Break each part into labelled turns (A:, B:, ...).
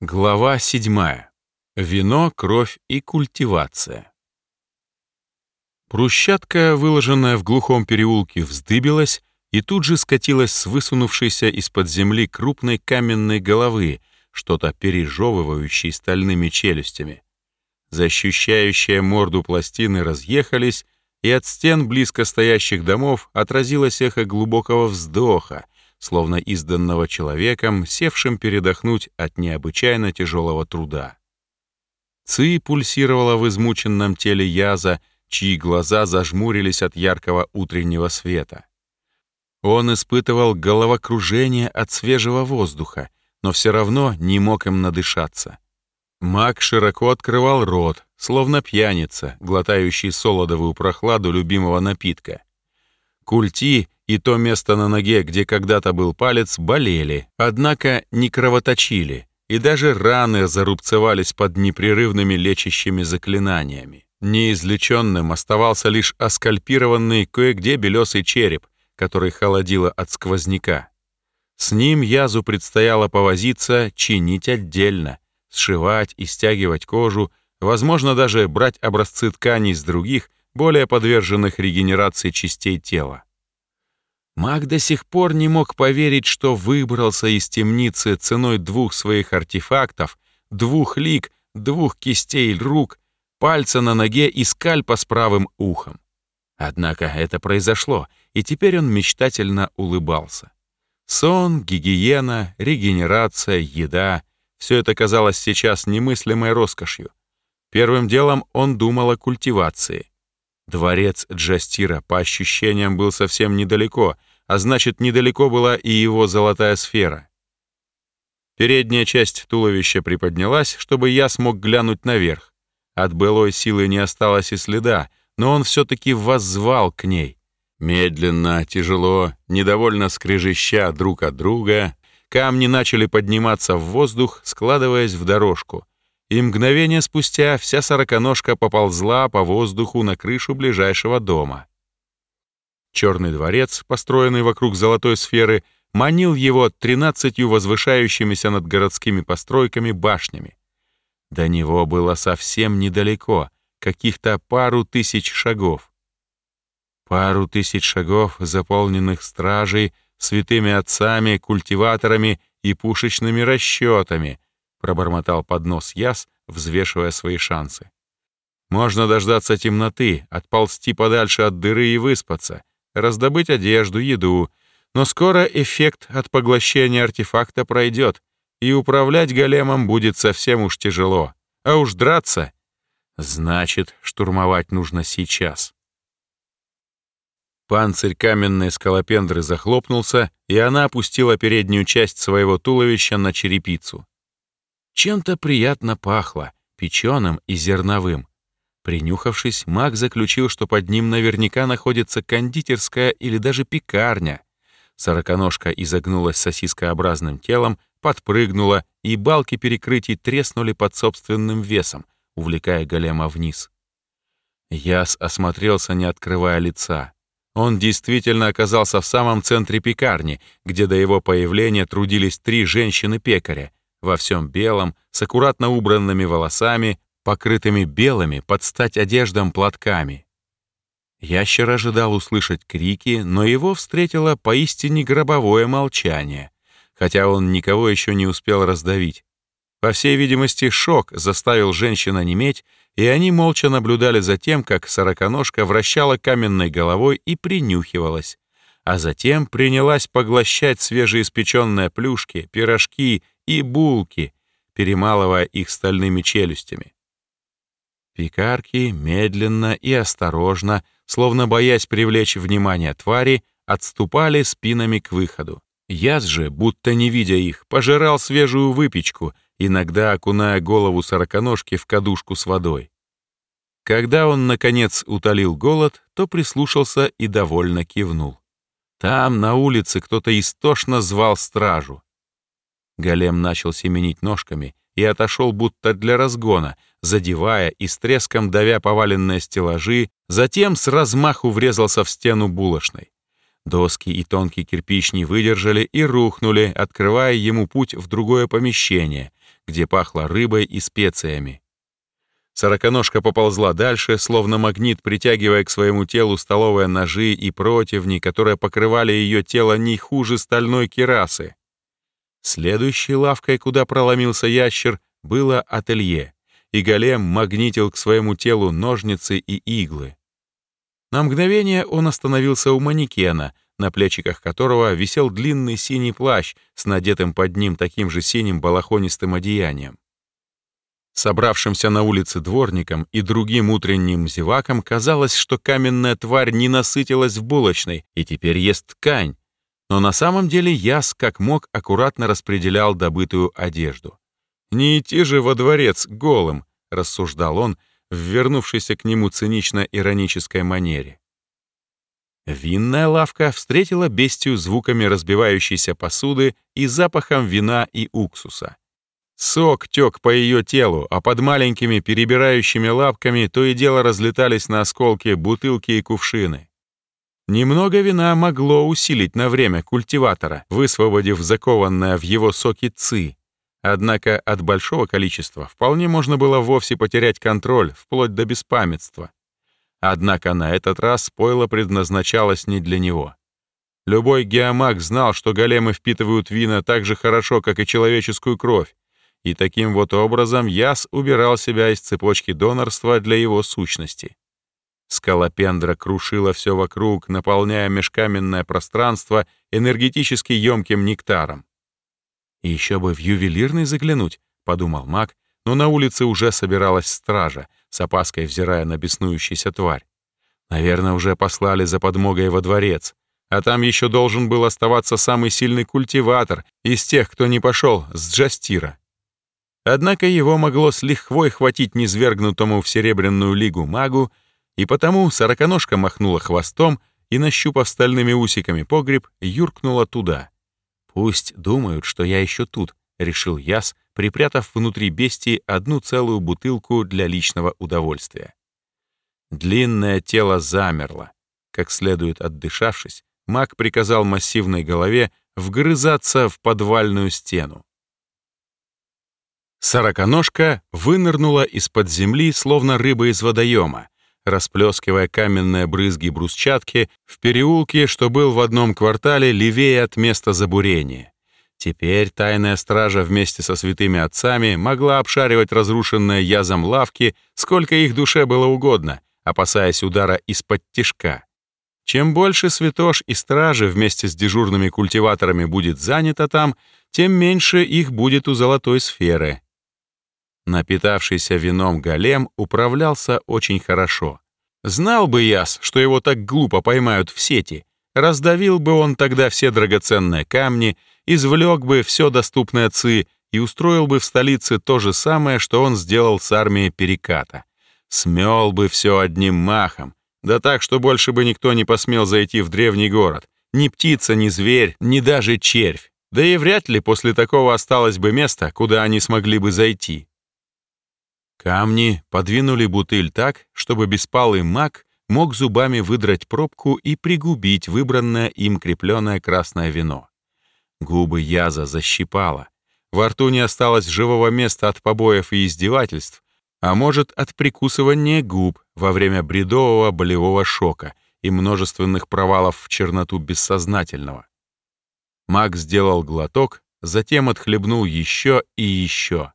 A: Глава 7. Вино, кровь и культивация. Брусчатка, выложенная в глухом переулке, вздыбилась и тут же скатилась с высунувшейся из-под земли крупной каменной головы, что-то пережевывающей стальными челюстями. Защищающие морду пластины разъехались, и от стен близко стоящих домов отразилось эхо глубокого вздоха — словно изданного человеком, севшим передохнуть от необычайно тяжелого труда. Ци пульсировала в измученном теле Яза, чьи глаза зажмурились от яркого утреннего света. Он испытывал головокружение от свежего воздуха, но все равно не мог им надышаться. Маг широко открывал рот, словно пьяница, глотающий солодовую прохладу любимого напитка. Культи и то место на ноге, где когда-то был палец, болели, однако не кровоточили, и даже раны зарубцевались под непрерывными лечащими заклинаниями. Неизлеченным оставался лишь оскальпированный кое-где белесый череп, который холодило от сквозняка. С ним Язу предстояло повозиться, чинить отдельно, сшивать и стягивать кожу, возможно, даже брать образцы тканей с других, более подверженных регенерации частей тела. Маг до сих пор не мог поверить, что выбрался из темницы ценой двух своих артефактов, двух лик, двух кистей рук, пальца на ноге и скальпа с правым ухом. Однако это произошло, и теперь он мечтательно улыбался. Сон, гигиена, регенерация, еда — все это казалось сейчас немыслимой роскошью. Первым делом он думал о культивации. Дворец Джастира, по ощущениям, был совсем недалеко — а значит, недалеко была и его золотая сфера. Передняя часть туловища приподнялась, чтобы я смог глянуть наверх. От былой силы не осталось и следа, но он все-таки воззвал к ней. Медленно, тяжело, недовольно скрежеща друг от друга, камни начали подниматься в воздух, складываясь в дорожку. И мгновение спустя вся сороконожка поползла по воздуху на крышу ближайшего дома. Черный дворец, построенный вокруг золотой сферы, манил его тринадцатью возвышающимися над городскими постройками башнями. До него было совсем недалеко, каких-то пару тысяч шагов. Пару тысяч шагов, заполненных стражей, святыми отцами, культиваторами и пушечными расчетами, пробормотал под нос Яс, взвешивая свои шансы. Можно дождаться темноты, отползти подальше от дыры и выспаться, раздобыть одежду, еду, но скоро эффект от поглощения артефакта пройдет, и управлять големом будет совсем уж тяжело. А уж драться — значит, штурмовать нужно сейчас. Панцирь каменной скалопендры захлопнулся, и она опустила переднюю часть своего туловища на черепицу. Чем-то приятно пахло, печеным и зерновым. Принюхавшись, маг заключил, что под ним наверняка находится кондитерская или даже пекарня. Сороконожка изогнулась сосискообразным телом, подпрыгнула, и балки перекрытий треснули под собственным весом, увлекая голема вниз. Яс осмотрелся, не открывая лица. Он действительно оказался в самом центре пекарни, где до его появления трудились три женщины-пекаря, во всем белом, с аккуратно убранными волосами, покрытыми белыми под стать одеждам платками. Ящер ожидал услышать крики, но его встретило поистине гробовое молчание, хотя он никого еще не успел раздавить. По всей видимости, шок заставил женщин неметь, и они молча наблюдали за тем, как сороконожка вращала каменной головой и принюхивалась, а затем принялась поглощать свежеиспеченные плюшки, пирожки и булки, перемалывая их стальными челюстями. Пекарки медленно и осторожно, словно боясь привлечь внимание твари, отступали спинами к выходу. Яз же, будто не видя их, пожирал свежую выпечку, иногда окуная голову сороконожки в кадушку с водой. Когда он, наконец, утолил голод, то прислушался и довольно кивнул. Там, на улице, кто-то истошно звал стражу. Голем начал семенить ножками и отошел будто для разгона, задевая и с треском давя поваленные стеллажи, затем с размаху врезался в стену булочной. Доски и тонкий кирпич не выдержали и рухнули, открывая ему путь в другое помещение, где пахло рыбой и специями. Сороконожка поползла дальше, словно магнит, притягивая к своему телу столовые ножи и противни, которые покрывали ее тело не хуже стальной керасы. Следующей лавкой, куда проломился ящер, было ателье, и голем магнитил к своему телу ножницы и иглы. На мгновение он остановился у манекена, на плечиках которого висел длинный синий плащ с надетым под ним таким же синим балахонистым одеянием. Собравшимся на улице дворникам и другим утренним зевакам казалось, что каменная тварь не насытилась в булочной и теперь ест ткань. Но на самом деле Яс, как мог, аккуратно распределял добытую одежду. «Не идти же во дворец голым», — рассуждал он, в к нему цинично-иронической манере. Винная лавка встретила бестию звуками разбивающейся посуды и запахом вина и уксуса. Сок тек по ее телу, а под маленькими перебирающими лапками то и дело разлетались на осколки бутылки и кувшины. Немного вина могло усилить на время культиватора, высвободив закованное в его соки ци. Однако от большого количества вполне можно было вовсе потерять контроль, вплоть до беспамятства. Однако на этот раз пойло предназначалось не для него. Любой геомаг знал, что големы впитывают вина так же хорошо, как и человеческую кровь, и таким вот образом Яс убирал себя из цепочки донорства для его сущности. Скалопендра крушила все вокруг, наполняя межкаменное пространство энергетически емким нектаром. «И еще бы в ювелирный заглянуть», — подумал маг, но на улице уже собиралась стража, с опаской взирая на беснующуюся тварь. Наверное, уже послали за подмогой во дворец, а там еще должен был оставаться самый сильный культиватор из тех, кто не пошел с Джастира. Однако его могло с лихвой хватить низвергнутому в Серебряную Лигу магу, и потому сороконожка махнула хвостом и, нащупав стальными усиками погреб, юркнула туда. «Пусть думают, что я еще тут», — решил Яс, припрятав внутри бестии одну целую бутылку для личного удовольствия. Длинное тело замерло. Как следует отдышавшись, маг приказал массивной голове вгрызаться в подвальную стену. Сороконожка вынырнула из-под земли, словно рыба из водоема, расплескивая каменные брызги брусчатки в переулке, что был в одном квартале левее от места забурения. Теперь тайная стража вместе со святыми отцами могла обшаривать разрушенные язом лавки, сколько их душе было угодно, опасаясь удара из-под тишка. Чем больше святош и стражи вместе с дежурными культиваторами будет занято там, тем меньше их будет у золотой сферы. Напитавшийся вином голем управлялся очень хорошо. Знал бы Яс, что его так глупо поймают в сети, раздавил бы он тогда все драгоценные камни, извлек бы все доступное ЦИ и устроил бы в столице то же самое, что он сделал с армией Переката. Смел бы все одним махом, да так, что больше бы никто не посмел зайти в древний город. Ни птица, ни зверь, ни даже червь. Да и вряд ли после такого осталось бы место, куда они смогли бы зайти. Камни подвинули бутыль так, чтобы беспалый маг мог зубами выдрать пробку и пригубить выбранное им крепленное красное вино. Губы Яза защипало. Во рту не осталось живого места от побоев и издевательств, а может, от прикусывания губ во время бредового болевого шока и множественных провалов в черноту бессознательного. Маг сделал глоток, затем отхлебнул еще и еще.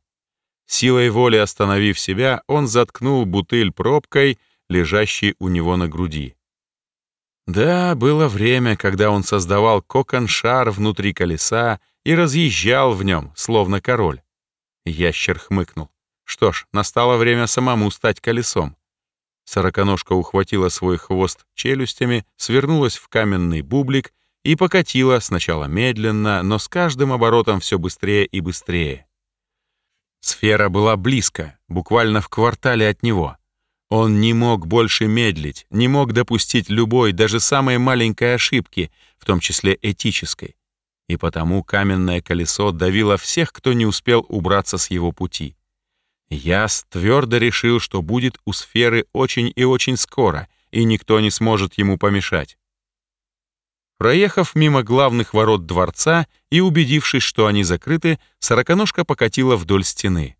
A: Силой воли остановив себя, он заткнул бутыль пробкой, лежащей у него на груди. Да, было время, когда он создавал кокон-шар внутри колеса и разъезжал в нем, словно король. Ящер хмыкнул. Что ж, настало время самому стать колесом. Сороконожка ухватила свой хвост челюстями, свернулась в каменный бублик и покатила сначала медленно, но с каждым оборотом все быстрее и быстрее. Сфера была близко, буквально в квартале от него. Он не мог больше медлить, не мог допустить любой, даже самой маленькой ошибки, в том числе этической. И потому каменное колесо давило всех, кто не успел убраться с его пути. Яс твердо решил, что будет у сферы очень и очень скоро, и никто не сможет ему помешать. Проехав мимо главных ворот дворца и убедившись, что они закрыты, сороконожка покатила вдоль стены.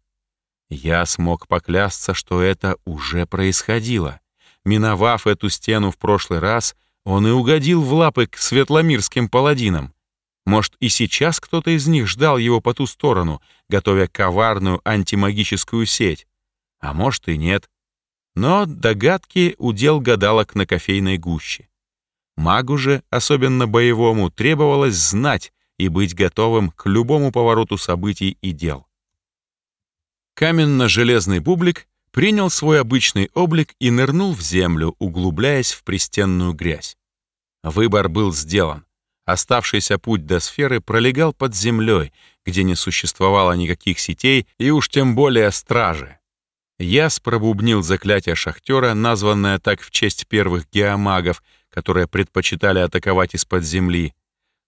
A: Я смог поклясться, что это уже происходило. Миновав эту стену в прошлый раз, он и угодил в лапы к светломирским паладинам. Может, и сейчас кто-то из них ждал его по ту сторону, готовя коварную антимагическую сеть. А может и нет. Но догадки удел гадалок на кофейной гуще. Магу же, особенно боевому, требовалось знать и быть готовым к любому повороту событий и дел. Каменно-железный бублик принял свой обычный облик и нырнул в землю, углубляясь в пристенную грязь. Выбор был сделан. Оставшийся путь до сферы пролегал под землей, где не существовало никаких сетей и уж тем более стражи. Яс пробубнил заклятие шахтера, названное так в честь первых геомагов, которые предпочитали атаковать из-под земли.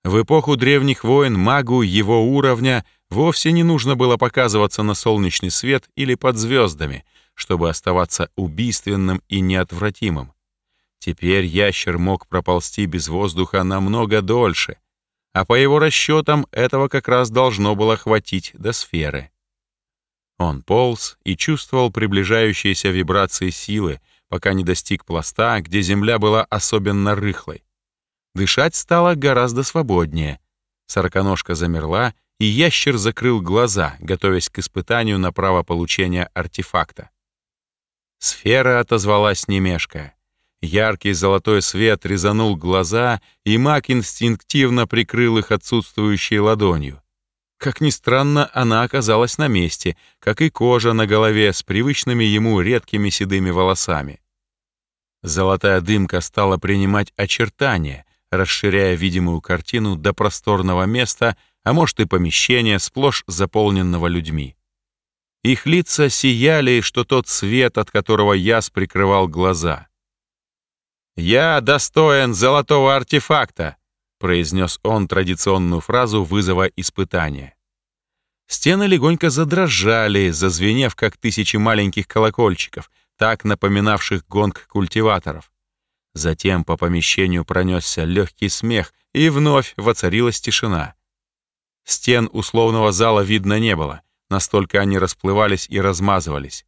A: В эпоху древних войн магу его уровня вовсе не нужно было показываться на солнечный свет или под звездами, чтобы оставаться убийственным и неотвратимым. Теперь ящер мог проползти без воздуха намного дольше, а по его расчетам этого как раз должно было хватить до сферы. Он полз и чувствовал приближающиеся вибрации силы, пока не достиг пласта, где земля была особенно рыхлой. Дышать стало гораздо свободнее. Сороконожка замерла, и ящер закрыл глаза, готовясь к испытанию на право получения артефакта. Сфера отозвалась немешкая. Яркий золотой свет резанул глаза, и маг инстинктивно прикрыл их отсутствующей ладонью. Как ни странно, она оказалась на месте, как и кожа на голове с привычными ему редкими седыми волосами. Золотая дымка стала принимать очертания, расширяя видимую картину до просторного места, а может и помещения, сплошь заполненного людьми. Их лица сияли, что тот свет, от которого яс прикрывал глаза. «Я достоин золотого артефакта», произнес он традиционную фразу вызова испытания. Стены легонько задрожали, зазвенев, как тысячи маленьких колокольчиков, так напоминавших гонг культиваторов. Затем по помещению пронесся легкий смех, и вновь воцарилась тишина. Стен условного зала видно не было, настолько они расплывались и размазывались.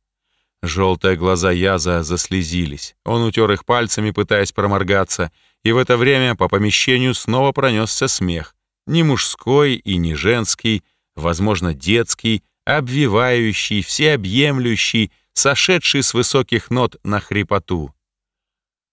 A: Желтые глаза Яза заслезились. Он утер их пальцами, пытаясь проморгаться, и в это время по помещению снова пронесся смех. Не мужской и не женский, возможно, детский, обвивающий, всеобъемлющий, сошедший с высоких нот на хрипоту.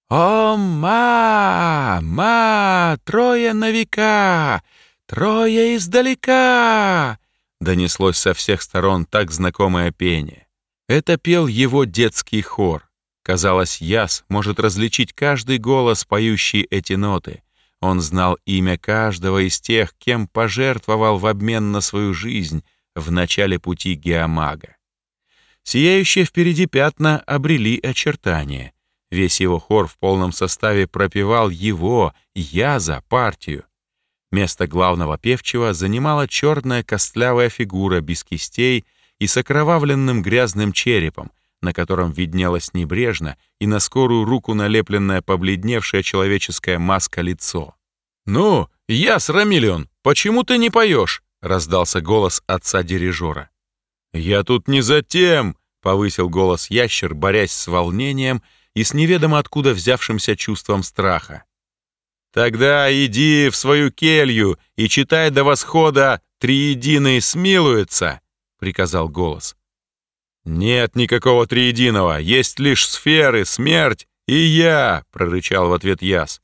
A: «О, ма! Ма! Трое на века! Трое издалека!» Донеслось со всех сторон так знакомое пение. Это пел его детский хор. Казалось, Яс может различить каждый голос, поющий эти ноты. Он знал имя каждого из тех, кем пожертвовал в обмен на свою жизнь в начале пути геомага. Сияющие впереди пятна обрели очертания. Весь его хор в полном составе пропевал его, Яза, партию. Место главного певчего занимала черная костлявая фигура без кистей и с окровавленным грязным черепом, на котором виднелось небрежно и на скорую руку налепленная побледневшая человеческая маска лицо. «Ну, я с Рамилион, почему ты не поешь?» — раздался голос отца дирижера. «Я тут не за тем!» — повысил голос ящер, борясь с волнением и с неведомо откуда взявшимся чувством страха. «Тогда иди в свою келью и читай до восхода «Триединый смилуется», — приказал голос. «Нет никакого триединого, есть лишь сферы, смерть и я!» — прорычал в ответ Яс.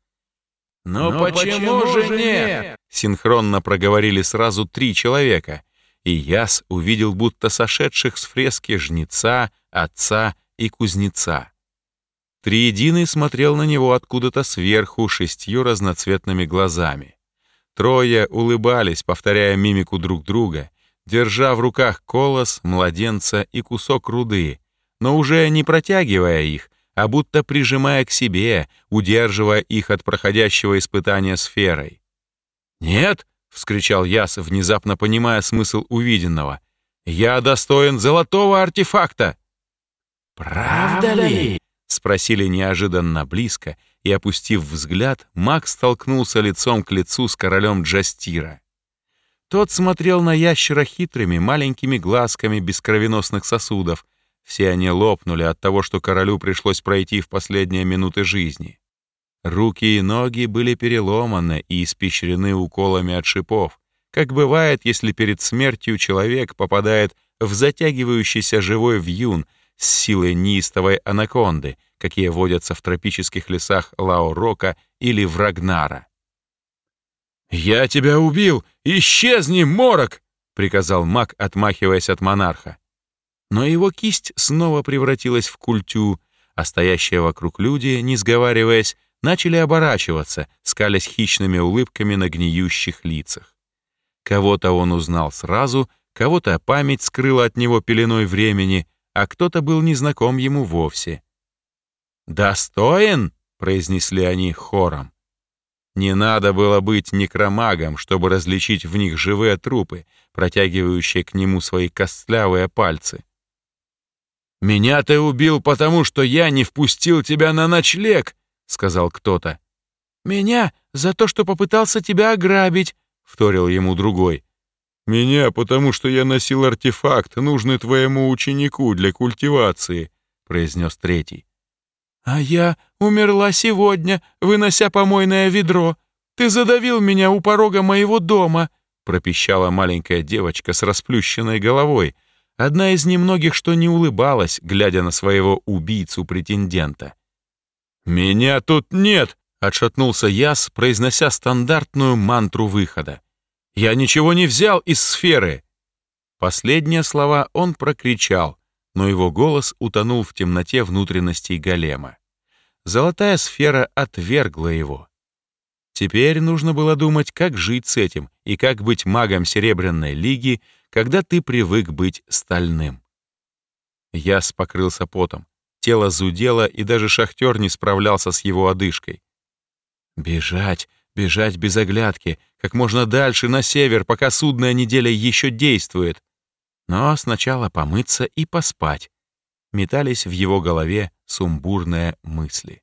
B: «Но, Но почему, почему же нет?»
A: — синхронно проговорили сразу три человека, и Яс увидел будто сошедших с фрески жнеца, отца и кузнеца. Триединый смотрел на него откуда-то сверху шестью разноцветными глазами. Трое улыбались, повторяя мимику друг друга — держа в руках колос, младенца и кусок руды, но уже не протягивая их, а будто прижимая к себе, удерживая их от проходящего испытания сферой. «Нет!» — вскричал Яс, внезапно понимая смысл увиденного. «Я достоин золотого артефакта!»
B: «Правда ли?»
A: — спросили неожиданно близко, и, опустив взгляд, маг столкнулся лицом к лицу с королем Джастира. Тот смотрел на ящера хитрыми маленькими глазками без кровеносных сосудов. Все они лопнули от того, что королю пришлось пройти в последние минуты жизни. Руки и ноги были переломаны и испещрены уколами от шипов, как бывает, если перед смертью человек попадает в затягивающийся живой вьюн с силой неистовой анаконды, какие водятся в тропических лесах Лао-Рока или Врагнара. «Я тебя убил! Исчезни, морок!» — приказал маг, отмахиваясь от монарха. Но его кисть снова превратилась в культю, а стоящие вокруг люди, не сговариваясь, начали оборачиваться, скалясь хищными улыбками на гниющих лицах. Кого-то он узнал сразу, кого-то память скрыла от него пеленой времени, а кто-то был незнаком ему вовсе. «Достоин?» — произнесли они хором. Не надо было быть некромагом, чтобы различить в них живые трупы, протягивающие к нему свои костлявые пальцы. «Меня ты убил, потому что я не впустил тебя на ночлег!» — сказал кто-то. «Меня за то, что попытался тебя ограбить!» — вторил ему другой. «Меня, потому что я носил артефакт, нужный твоему ученику для культивации», — произнес третий. «А я умерла сегодня, вынося помойное ведро. Ты задавил меня у порога моего дома», — пропищала маленькая девочка с расплющенной головой, одна из немногих, что не улыбалась, глядя на своего убийцу-претендента. «Меня тут нет!» — отшатнулся Яс, произнося стандартную мантру выхода. «Я ничего не взял из сферы!» Последние слова он прокричал, но его голос утонул в темноте внутренностей голема. Золотая сфера отвергла его. Теперь нужно было думать, как жить с этим и как быть магом Серебряной Лиги, когда ты привык быть стальным. Яс покрылся потом. Тело зудело, и даже шахтер не справлялся с его одышкой. Бежать, бежать без оглядки, как можно дальше, на север, пока судная неделя еще действует. Но сначала помыться и поспать. Метались в его голове сумбурные мысли.